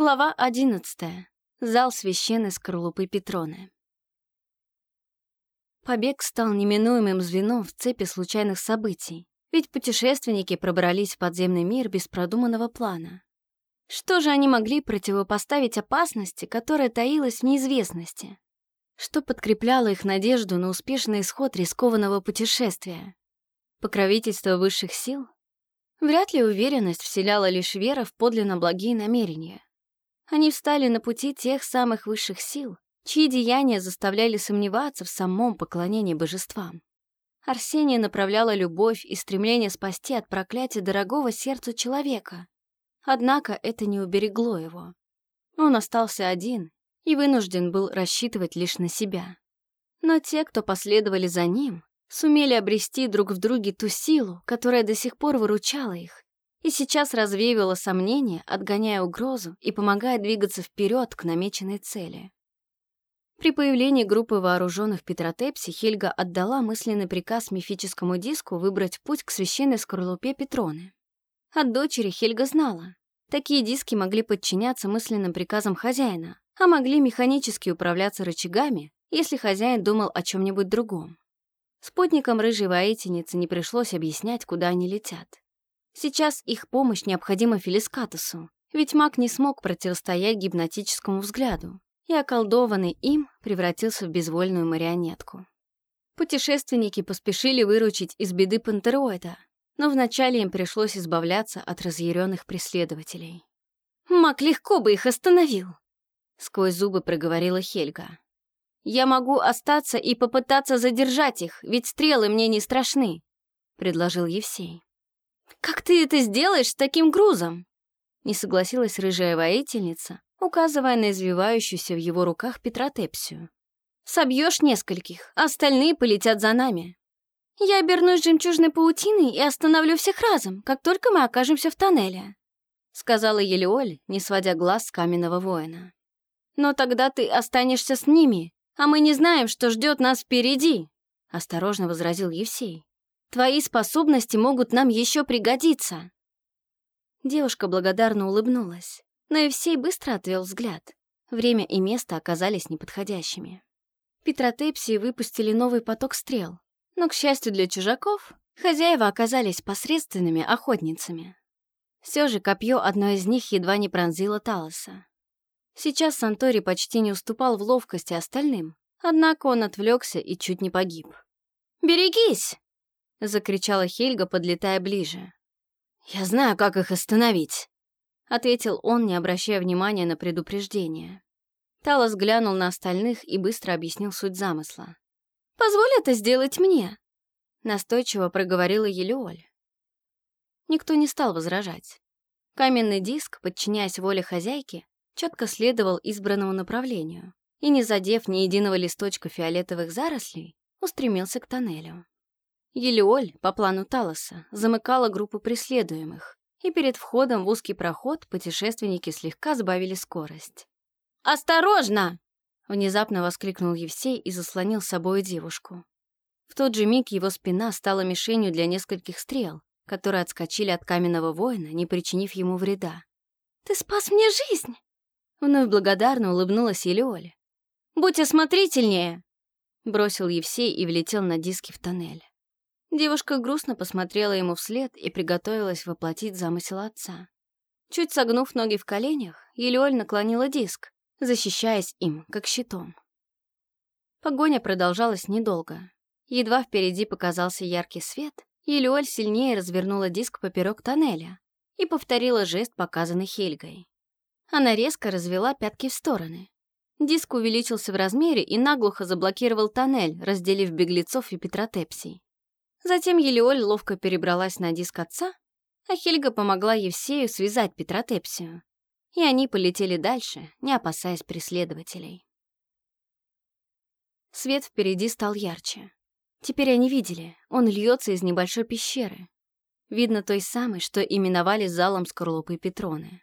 Глава одиннадцатая. Зал священной скорлупы Петроны. Побег стал неминуемым звеном в цепи случайных событий, ведь путешественники пробрались в подземный мир без продуманного плана. Что же они могли противопоставить опасности, которая таилась в неизвестности? Что подкрепляло их надежду на успешный исход рискованного путешествия? Покровительство высших сил? Вряд ли уверенность вселяла лишь вера в подлинно благие намерения. Они встали на пути тех самых высших сил, чьи деяния заставляли сомневаться в самом поклонении божествам. Арсения направляла любовь и стремление спасти от проклятия дорогого сердцу человека. Однако это не уберегло его. Он остался один и вынужден был рассчитывать лишь на себя. Но те, кто последовали за ним, сумели обрести друг в друге ту силу, которая до сих пор выручала их и сейчас развеивала сомнения, отгоняя угрозу и помогая двигаться вперед к намеченной цели. При появлении группы вооруженных Петротепси Хельга отдала мысленный приказ мифическому диску выбрать путь к священной скорлупе Петроны. От дочери Хельга знала. Такие диски могли подчиняться мысленным приказам хозяина, а могли механически управляться рычагами, если хозяин думал о чем-нибудь другом. Спутникам рыжей воительницы не пришлось объяснять, куда они летят. Сейчас их помощь необходима Фелискатусу, ведь маг не смог противостоять гипнотическому взгляду, и околдованный им превратился в безвольную марионетку. Путешественники поспешили выручить из беды пантероида, но вначале им пришлось избавляться от разъяренных преследователей. «Маг легко бы их остановил!» — сквозь зубы проговорила Хельга. «Я могу остаться и попытаться задержать их, ведь стрелы мне не страшны», — предложил Евсей. «Как ты это сделаешь с таким грузом?» Не согласилась рыжая воительница, указывая на извивающуюся в его руках Петротепсию. «Собьешь нескольких, а остальные полетят за нами. Я обернусь жемчужной паутиной и остановлю всех разом, как только мы окажемся в тоннеле», сказала Елеоль, не сводя глаз с каменного воина. «Но тогда ты останешься с ними, а мы не знаем, что ждет нас впереди», осторожно возразил Евсей. Твои способности могут нам еще пригодиться». Девушка благодарно улыбнулась, но Евсей быстро отвел взгляд. Время и место оказались неподходящими. Петротепсии выпустили новый поток стрел, но, к счастью для чужаков, хозяева оказались посредственными охотницами. Все же копье одной из них едва не пронзило Талоса. Сейчас Сантори почти не уступал в ловкости остальным, однако он отвлекся и чуть не погиб. «Берегись!» — закричала Хельга, подлетая ближе. «Я знаю, как их остановить», — ответил он, не обращая внимания на предупреждение. Талос глянул на остальных и быстро объяснил суть замысла. «Позволь это сделать мне», — настойчиво проговорила Елеоль. Никто не стал возражать. Каменный диск, подчиняясь воле хозяйки, четко следовал избранному направлению и, не задев ни единого листочка фиолетовых зарослей, устремился к тоннелю. Елеоль, по плану Талоса, замыкала группу преследуемых, и перед входом в узкий проход путешественники слегка сбавили скорость. «Осторожно!» — внезапно воскликнул Евсей и заслонил с собой девушку. В тот же миг его спина стала мишенью для нескольких стрел, которые отскочили от каменного воина, не причинив ему вреда. «Ты спас мне жизнь!» Вновь благодарно улыбнулась Елеоль. «Будь осмотрительнее!» Бросил Евсей и влетел на диски в тоннель. Девушка грустно посмотрела ему вслед и приготовилась воплотить замысел отца. Чуть согнув ноги в коленях, Елеоль наклонила диск, защищаясь им, как щитом. Погоня продолжалась недолго. Едва впереди показался яркий свет, Елеоль сильнее развернула диск поперек тоннеля и повторила жест, показанный Хельгой. Она резко развела пятки в стороны. Диск увеличился в размере и наглухо заблокировал тоннель, разделив беглецов и Петротепсий. Затем Елеоль ловко перебралась на диск отца, а Хельга помогла Евсею связать Петротепсию. И они полетели дальше, не опасаясь преследователей. Свет впереди стал ярче. Теперь они видели, он льется из небольшой пещеры. Видно той самой, что именовали залом скорлупы Петроны.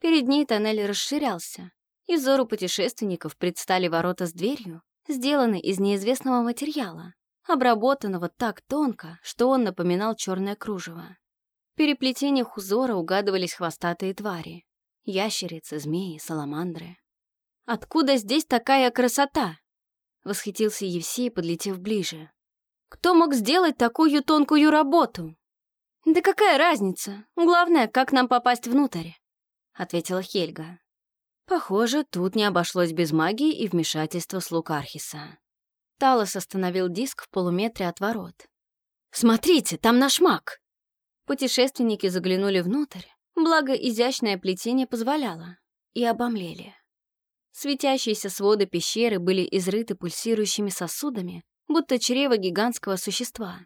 Перед ней тоннель расширялся, и взору путешественников предстали ворота с дверью, сделанные из неизвестного материала, обработанного так тонко, что он напоминал черное кружево. В переплетениях узора угадывались хвостатые твари. Ящерицы, змеи, саламандры. «Откуда здесь такая красота?» Восхитился Евсей, подлетев ближе. «Кто мог сделать такую тонкую работу?» «Да какая разница? Главное, как нам попасть внутрь?» Ответила Хельга. Похоже, тут не обошлось без магии и вмешательства слуг Архиса. Талос остановил диск в полуметре от ворот. «Смотрите, там наш маг!» Путешественники заглянули внутрь, благо изящное плетение позволяло, и обомлели. Светящиеся своды пещеры были изрыты пульсирующими сосудами, будто чрево гигантского существа.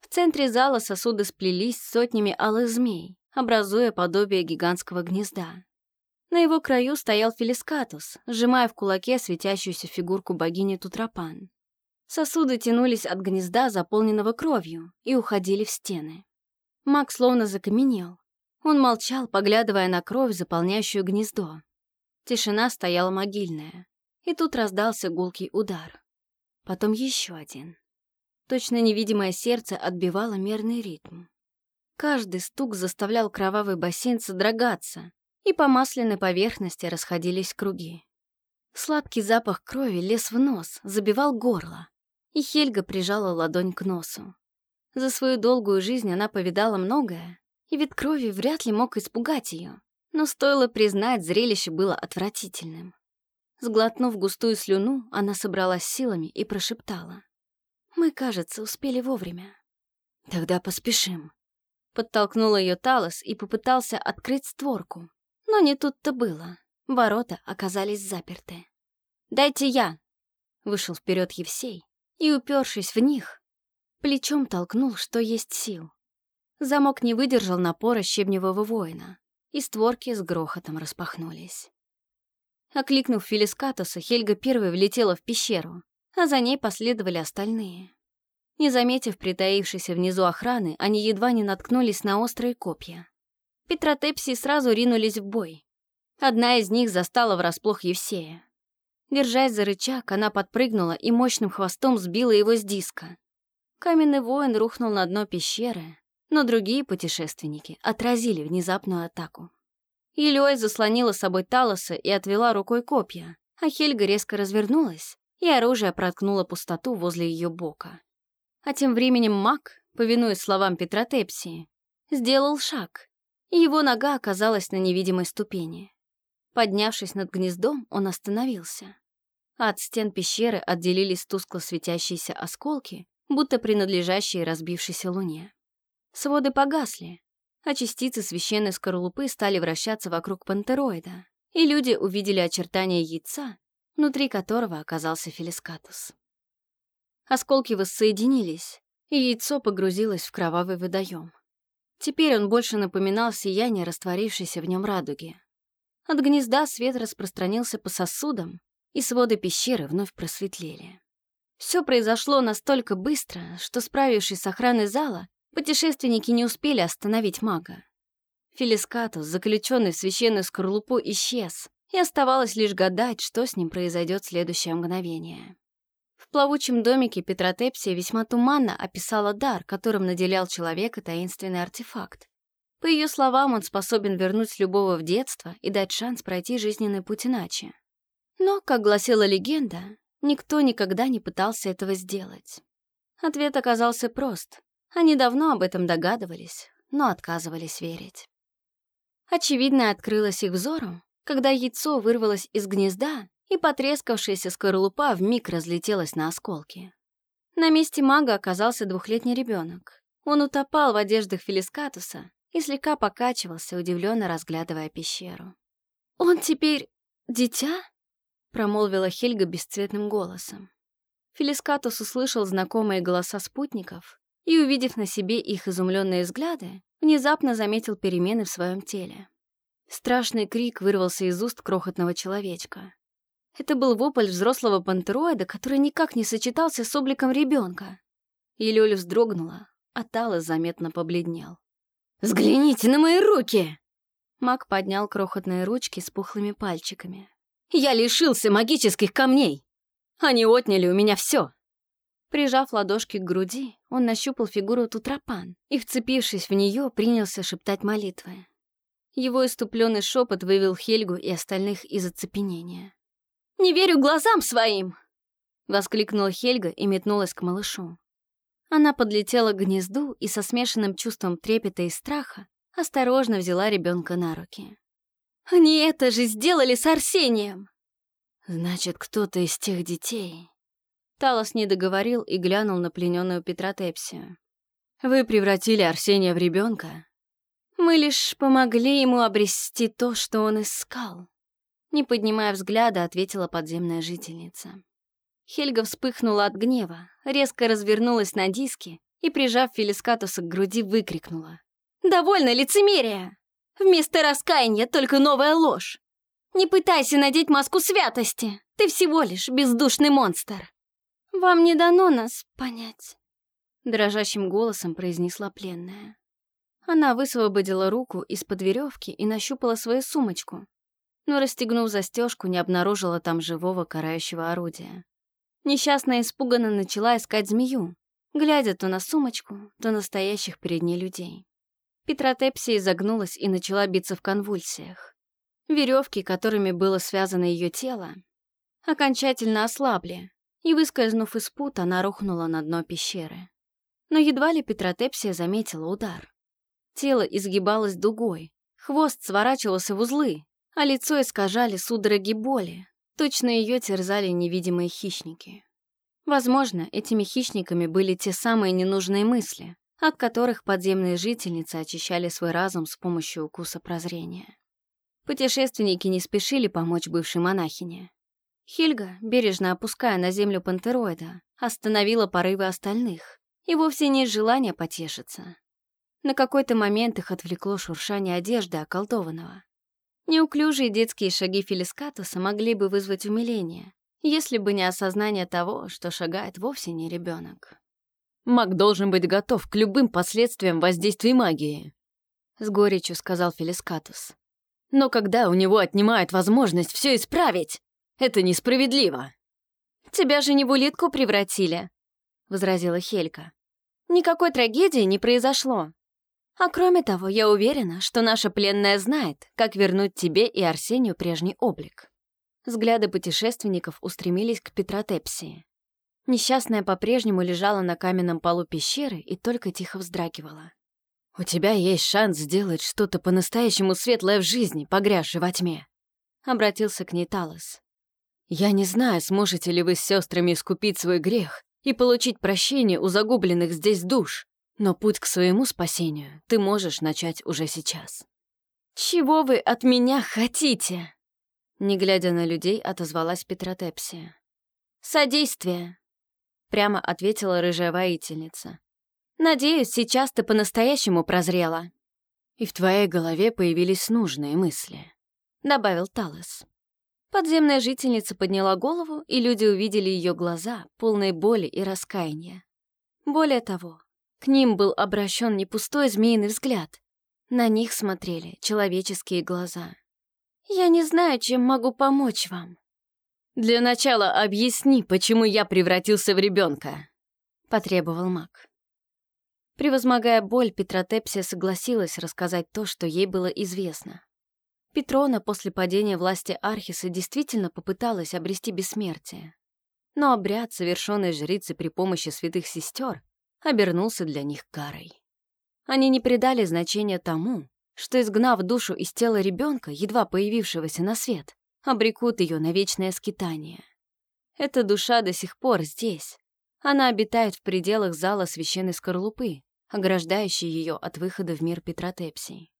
В центре зала сосуды сплелись сотнями алых змей, образуя подобие гигантского гнезда. На его краю стоял Фелискатус, сжимая в кулаке светящуюся фигурку богини Тутрапан. Сосуды тянулись от гнезда, заполненного кровью, и уходили в стены. Маг словно закаменел. Он молчал, поглядывая на кровь, заполняющую гнездо. Тишина стояла могильная, и тут раздался гулкий удар. Потом еще один. Точно невидимое сердце отбивало мерный ритм. Каждый стук заставлял кровавый бассейн содрогаться, и по масляной поверхности расходились круги. Сладкий запах крови лез в нос, забивал горло и Хельга прижала ладонь к носу. За свою долгую жизнь она повидала многое, и вид крови вряд ли мог испугать ее, но стоило признать, зрелище было отвратительным. Сглотнув густую слюну, она собралась силами и прошептала. «Мы, кажется, успели вовремя». «Тогда поспешим». Подтолкнула ее Талос и попытался открыть створку. Но не тут-то было. Ворота оказались заперты. «Дайте я!» Вышел вперед Евсей, и, упершись в них, плечом толкнул, что есть сил. Замок не выдержал напора щебневого воина, и створки с грохотом распахнулись. Окликнув Филискатуса, Хельга первой влетела в пещеру, а за ней последовали остальные. Не заметив притаившейся внизу охраны, они едва не наткнулись на острые копья. Петротепсии сразу ринулись в бой. Одна из них застала врасплох Евсея. Держась за рычаг, она подпрыгнула и мощным хвостом сбила его с диска. Каменный воин рухнул на дно пещеры, но другие путешественники отразили внезапную атаку. Илёй заслонила собой Талоса и отвела рукой копья, а Хельга резко развернулась, и оружие проткнуло пустоту возле ее бока. А тем временем маг, повинуясь словам Петра Тепсии, сделал шаг, и его нога оказалась на невидимой ступени. Поднявшись над гнездом, он остановился. От стен пещеры отделились тускло светящиеся осколки, будто принадлежащие разбившейся луне. Своды погасли, а частицы священной скорлупы стали вращаться вокруг пантероида, и люди увидели очертания яйца, внутри которого оказался Фелискатус. Осколки воссоединились, и яйцо погрузилось в кровавый водоем. Теперь он больше напоминал сияние растворившейся в нем радуги. От гнезда свет распространился по сосудам, и своды пещеры вновь просветлели. Все произошло настолько быстро, что, справившись с охраной зала, путешественники не успели остановить мага. Фелискатус, заключенный в священную скорлупу, исчез, и оставалось лишь гадать, что с ним произойдет в следующее мгновение. В плавучем домике Петротепсия весьма туманно описала дар, которым наделял человека таинственный артефакт. По ее словам, он способен вернуть любого в детство и дать шанс пройти жизненный путь иначе. Но, как гласила легенда, никто никогда не пытался этого сделать. Ответ оказался прост. Они давно об этом догадывались, но отказывались верить. Очевидно, открылось их взором, когда яйцо вырвалось из гнезда, и потрескавшаяся скорлупа вмиг разлетелась на осколки. На месте мага оказался двухлетний ребенок. Он утопал в одеждах Фелискатуса и слегка покачивался, удивленно разглядывая пещеру. «Он теперь дитя?» — промолвила Хельга бесцветным голосом. Фелискатус услышал знакомые голоса спутников и, увидев на себе их изумленные взгляды, внезапно заметил перемены в своем теле. Страшный крик вырвался из уст крохотного человечка. Это был вопль взрослого пантероида, который никак не сочетался с обликом ребенка. И Лёля вздрогнула, а Талос заметно побледнел. «Взгляните на мои руки!» Маг поднял крохотные ручки с пухлыми пальчиками. «Я лишился магических камней! Они отняли у меня все!» Прижав ладошки к груди, он нащупал фигуру Тутрапан и, вцепившись в нее, принялся шептать молитвы. Его иступленный шепот вывел Хельгу и остальных из оцепенения. «Не верю глазам своим!» — воскликнула Хельга и метнулась к малышу. Она подлетела к гнезду и со смешанным чувством трепета и страха осторожно взяла ребенка на руки. «Они это же сделали с Арсением!» «Значит, кто-то из тех детей...» Талос не договорил и глянул на плененную Петротепсию. «Вы превратили Арсения в ребенка? Мы лишь помогли ему обрести то, что он искал. Не поднимая взгляда, ответила подземная жительница. Хельга вспыхнула от гнева, резко развернулась на диске и, прижав Фелискатуса к груди, выкрикнула. «Довольно лицемерия! Вместо раскаяния только новая ложь! Не пытайся надеть маску святости! Ты всего лишь бездушный монстр!» «Вам не дано нас понять», — дрожащим голосом произнесла пленная. Она высвободила руку из-под веревки и нащупала свою сумочку, но, расстегнув застежку, не обнаружила там живого карающего орудия. Несчастная испуганно начала искать змею, глядя то на сумочку, то на стоящих перед ней людей. Петротепсия изогнулась и начала биться в конвульсиях. Веревки, которыми было связано ее тело, окончательно ослабли, и, выскользнув из пут, она рухнула на дно пещеры. Но едва ли Петротепсия заметила удар. Тело изгибалось дугой, хвост сворачивался в узлы, а лицо искажали судороги боли. Точно ее терзали невидимые хищники. Возможно, этими хищниками были те самые ненужные мысли, от которых подземные жительницы очищали свой разум с помощью укуса прозрения. Путешественники не спешили помочь бывшей монахине. Хильга, бережно опуская на землю пантероида, остановила порывы остальных, и вовсе не желание потешиться. На какой-то момент их отвлекло шуршание одежды околдованного. Неуклюжие детские шаги Фелискатуса могли бы вызвать умиление, если бы не осознание того, что шагает вовсе не ребенок. «Маг должен быть готов к любым последствиям воздействия магии», — с горечью сказал Фелискатус. «Но когда у него отнимают возможность все исправить, это несправедливо». «Тебя же не в улитку превратили», — возразила Хелька. «Никакой трагедии не произошло. А кроме того, я уверена, что наша пленная знает, как вернуть тебе и Арсению прежний облик». Взгляды путешественников устремились к Петротепсии. Несчастная по-прежнему лежала на каменном полу пещеры и только тихо вздрагивала. «У тебя есть шанс сделать что-то по-настоящему светлое в жизни, погрязшей во тьме», — обратился к ней Талос. «Я не знаю, сможете ли вы с сестрами искупить свой грех и получить прощение у загубленных здесь душ, но путь к своему спасению ты можешь начать уже сейчас. «Чего вы от меня хотите?» Не глядя на людей, отозвалась Петротепсия. «Содействие», — прямо ответила рыжая воительница. «Надеюсь, сейчас ты по-настоящему прозрела». «И в твоей голове появились нужные мысли», — добавил Талос. Подземная жительница подняла голову, и люди увидели ее глаза, полные боли и раскаяния. Более того, к ним был обращен не пустой змеиный взгляд. На них смотрели человеческие глаза. «Я не знаю, чем могу помочь вам». «Для начала объясни, почему я превратился в ребенка», — потребовал маг. Превозмогая боль, Петротепсия согласилась рассказать то, что ей было известно. Петрона после падения власти Архиса действительно попыталась обрести бессмертие. Но обряд, совершенный жрицей при помощи святых сестер, обернулся для них карой. Они не придали значения тому, что, изгнав душу из тела ребенка, едва появившегося на свет, обрекут ее на вечное скитание. Эта душа до сих пор здесь. Она обитает в пределах зала священной скорлупы, ограждающей ее от выхода в мир Петротепсии.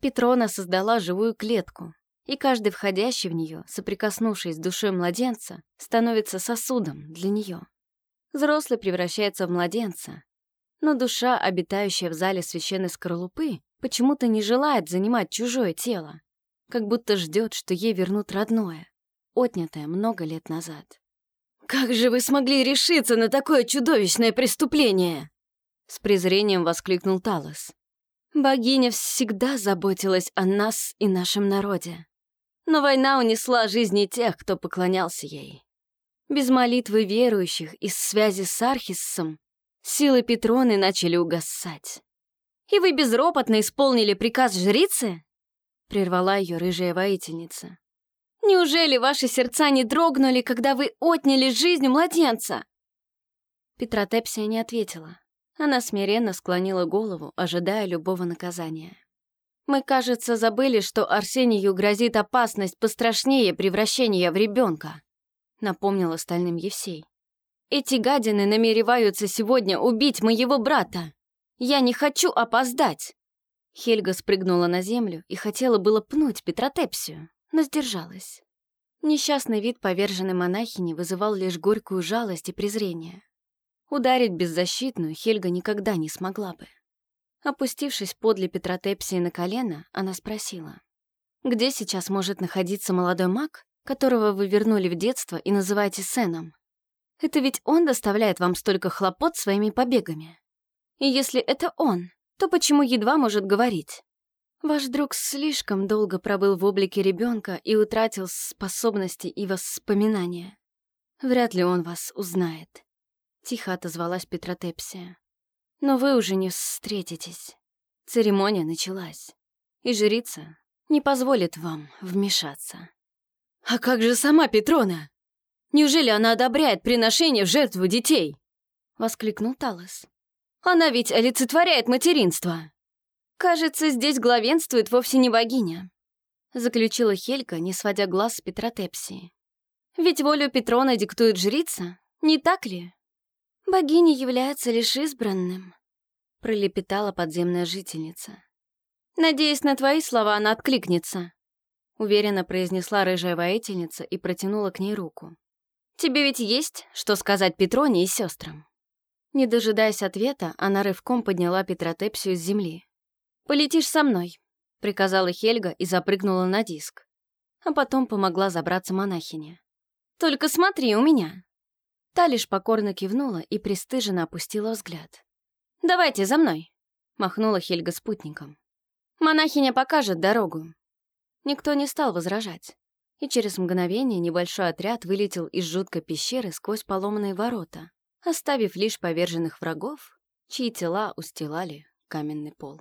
Петрона создала живую клетку, и каждый входящий в нее, соприкоснувшись с душой младенца, становится сосудом для нее. Взрослый превращается в младенца, но душа, обитающая в зале священной скорлупы, почему-то не желает занимать чужое тело, как будто ждет, что ей вернут родное, отнятое много лет назад. «Как же вы смогли решиться на такое чудовищное преступление?» С презрением воскликнул Талос. Богиня всегда заботилась о нас и нашем народе. Но война унесла жизни тех, кто поклонялся ей. Без молитвы верующих и связи с Архиссом силы Петроны начали угасать. И вы безропотно исполнили приказ жрицы? — прервала ее рыжая воительница. «Неужели ваши сердца не дрогнули, когда вы отняли жизнь младенца?» Петротепсия не ответила. Она смиренно склонила голову, ожидая любого наказания. Мы, кажется, забыли, что Арсению грозит опасность пострашнее превращения в ребенка, напомнил остальным Евсей. Эти гадины намереваются сегодня убить моего брата. Я не хочу опоздать. Хельга спрыгнула на землю и хотела было пнуть Петротепсию, но сдержалась. Несчастный вид поверженной монахини вызывал лишь горькую жалость и презрение. Ударить беззащитную Хельга никогда не смогла бы. Опустившись подле Петротепсии на колено, она спросила. «Где сейчас может находиться молодой маг, которого вы вернули в детство и называете Сеном? Это ведь он доставляет вам столько хлопот своими побегами. И если это он, то почему едва может говорить? Ваш друг слишком долго пробыл в облике ребенка и утратил способности и воспоминания. Вряд ли он вас узнает. Тихо отозвалась Петротепсия. Но вы уже не встретитесь. Церемония началась. И жрица не позволит вам вмешаться. А как же сама Петрона? Неужели она одобряет приношение в жертву детей? Воскликнул Талос. Она ведь олицетворяет материнство. Кажется, здесь главенствует вовсе не богиня. Заключила Хелька, не сводя глаз с Петротепсии. Ведь волю Петрона диктует жрица, не так ли? «Богиня является лишь избранным», — пролепетала подземная жительница. «Надеюсь, на твои слова она откликнется», — уверенно произнесла рыжая воительница и протянула к ней руку. «Тебе ведь есть, что сказать Петроне и сестрам?» Не дожидаясь ответа, она рывком подняла Петротепсию с земли. «Полетишь со мной», — приказала Хельга и запрыгнула на диск. А потом помогла забраться монахине. «Только смотри у меня», Та лишь покорно кивнула и пристыженно опустила взгляд. «Давайте за мной!» — махнула Хельга спутником. «Монахиня покажет дорогу». Никто не стал возражать, и через мгновение небольшой отряд вылетел из жуткой пещеры сквозь поломанные ворота, оставив лишь поверженных врагов, чьи тела устилали каменный пол.